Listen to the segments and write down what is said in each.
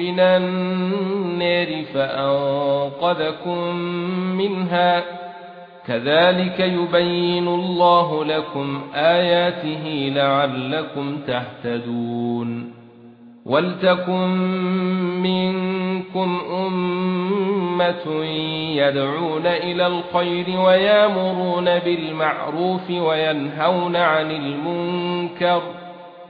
من النار فأنقذكم منها. كذلك يبين الله لكم آياته لعلكم تهتدون. ولتكن منكم أمة يدعون إلى الخير ويامرون بالمعروف وينهون عن المنكر.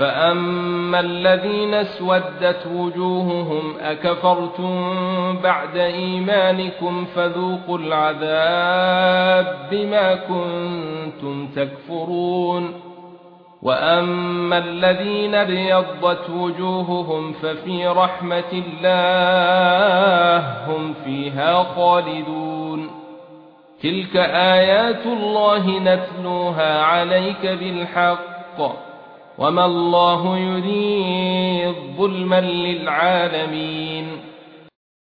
فاما الذين اسودت وجوههم اكفرتم بعد ايمانكم فذوقوا العذاب بما كنتم تكفرون واما الذين ابيضت وجوههم ففي رحمه الله هم فيها خالدون تلك ايات الله نتلوها عليك بالحق وما الله يريد ظلما للعالمين